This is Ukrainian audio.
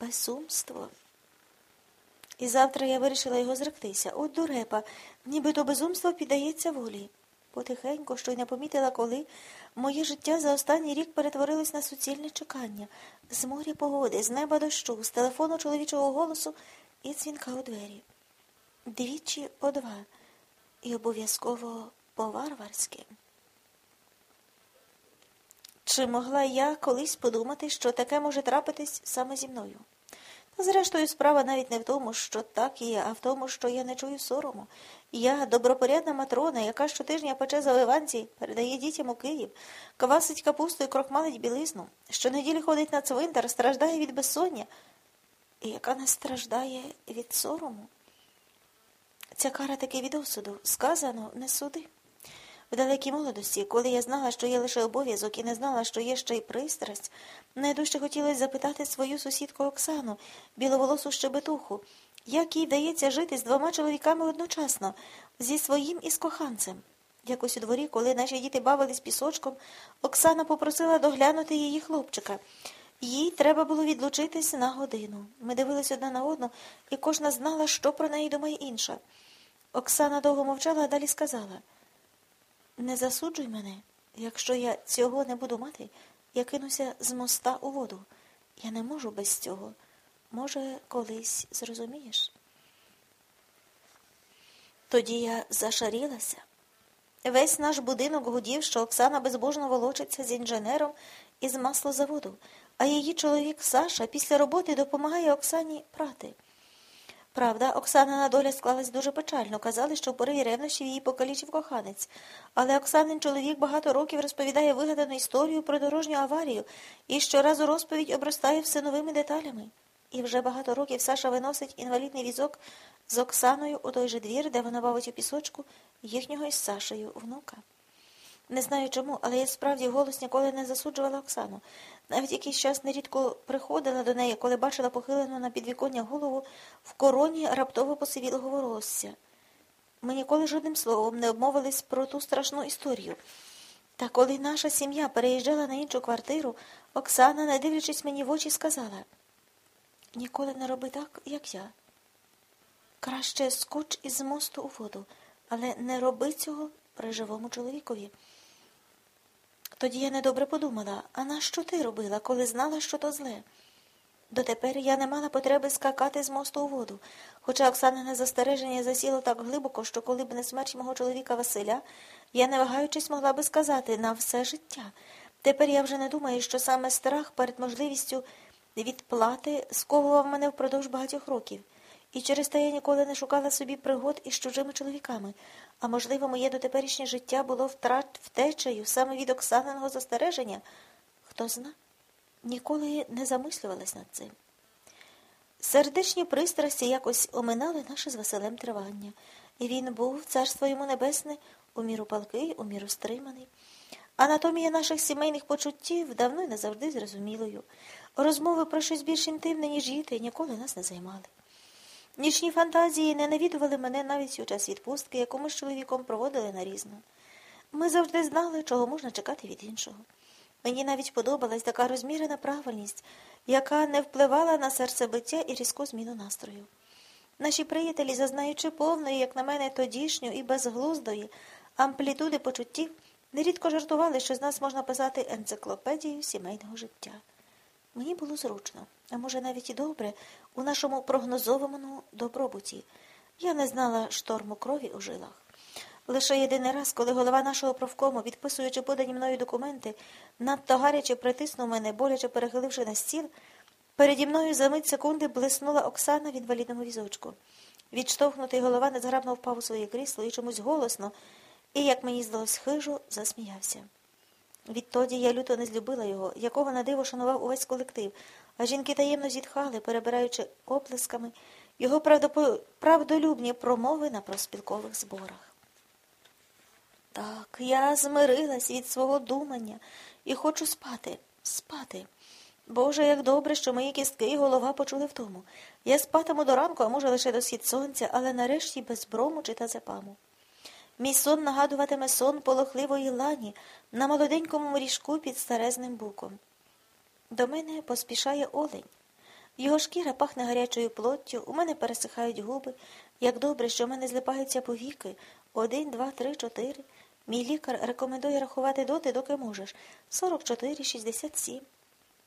Безумство. І завтра я вирішила його зректися. От дурепа, нібито безумство піддається волі. Потихеньку, що й не помітила, коли моє життя за останній рік перетворилось на суцільне чекання, з моря погоди, з неба дощу, з телефону чоловічого голосу і дзвінка у двері. Двічі по два. І обов'язково по-варварськи. Чи могла я колись подумати, що таке може трапитись саме зі мною? Та зрештою, справа навіть не в тому, що так є, а в тому, що я не чую сорому. Я добропорядна матрона, яка щотижня пече завиванці, передає дітям у Київ, квасить капусту і крохмалить білизну, щонеділі ходить на цвинтар, страждає від безсоння, і яка не страждає від сорому. Ця кара таки від осуду. Сказано, не суди. В далекій молодості, коли я знала, що є лише обов'язок і не знала, що є ще й пристрасть, найдужче хотілося запитати свою сусідку Оксану, біловолосу щебетуху, як їй вдається жити з двома чоловіками одночасно, зі своїм і з коханцем. Якось у дворі, коли наші діти бавились пісочком, Оксана попросила доглянути її хлопчика. Їй треба було відлучитись на годину. Ми дивились одна на одну, і кожна знала, що про неї думає інша. Оксана довго мовчала, а далі сказала не засуджуй мене. Якщо я цього не буду мати, я кинуся з моста у воду. Я не можу без цього. Може, колись зрозумієш. Тоді я зашарілася. Весь наш будинок гудів, що Оксана безбожно волочиться з інженером із маслозаводу, а її чоловік Саша після роботи допомагає Оксані прати. Правда, Оксанина доля склалась дуже печально. Казали, що в пориві ревнощів її покалічив коханець. Але Оксанин чоловік багато років розповідає вигадану історію про дорожню аварію і щоразу розповідь обростає все новими деталями. І вже багато років Саша виносить інвалідний візок з Оксаною у той же двір, де вона бавить у пісочку їхнього із Сашею внука. Не знаю чому, але я справді голос ніколи не засуджувала Оксану. Навіть якийсь час нерідко приходила до неї, коли бачила похилену на підвіконня голову в короні раптово посивілого волосся. Ми ніколи жодним словом не обмовились про ту страшну історію. Та коли наша сім'я переїжджала на іншу квартиру, Оксана, не дивлячись мені в очі, сказала ніколи не роби так, як я. Краще скоч із мосту у воду, але не роби цього при живому чоловікові. Тоді я недобре подумала, а на що ти робила, коли знала, що то зле? Дотепер я не мала потреби скакати з мосту у воду, хоча Оксанине застереження засіло так глибоко, що коли б не смерть мого чоловіка Василя, я, не вагаючись, могла би сказати на все життя. Тепер я вже не думаю, що саме страх перед можливістю відплати сковував мене впродовж багатьох років. І через те я ніколи не шукала собі пригод із чужими чоловіками, а можливо, моє дотеперішнє життя було втрат втечею саме від Оксаниного застереження. Хто зна, ніколи не замислювалась над цим. Сердечні пристрасті якось оминали наше з Василем тривання, і він був, царство йому небесне, у міру палкий, у міру стриманий. Анатомія наших сімейних почуттів давно й не завжди зрозумілою. Розмови про щось більш інтимне, ніж діти, ніколи нас не займали. Нічні фантазії не навідували мене навіть у час відпустки, яку ми з чоловіком проводили нарізно. Ми завжди знали, чого можна чекати від іншого. Мені навіть подобалась така розмірена правильність, яка не впливала на серцебиття і різку зміну настрою. Наші приятелі, зазнаючи повної, як на мене, тодішню і безглуздої амплітуди почуттів, нерідко жартували, що з нас можна писати енциклопедію сімейного життя. Мені було зручно, а може навіть і добре, у нашому прогнозованому добробуті. Я не знала шторму крові у жилах. Лише єдиний раз, коли голова нашого профкому, відписуючи подані мною документи, надто гаряче притиснув мене, боляче перехиливши на стіл, переді мною за мить секунди блиснула Оксана в інвалідному візочку. Відштовхнутий голова незграбно впав у своє крісло і чомусь голосно, і, як мені здалось, хижо, засміявся. Відтоді я люто не злюбила його, якого на диво шанував увесь колектив, а жінки таємно зітхали, перебираючи оплесками його правдолюбні промови на проспілкових зборах. Так, я змирилась від свого думання і хочу спати, спати. Боже, як добре, що мої кістки і голова почули в тому. Я спатиму до ранку, а може лише до схід сонця, але нарешті без брому чи тазепаму. Мій сон нагадуватиме сон полохливої лані на молоденькому мріжку під старезним буком. До мене поспішає олень. Його шкіра пахне гарячою плоттю, у мене пересихають губи. Як добре, що в мене злипаються повіки. Один, два, три, чотири. Мій лікар рекомендує рахувати доти, доки можеш. Сорок чотири, шістдесят сім.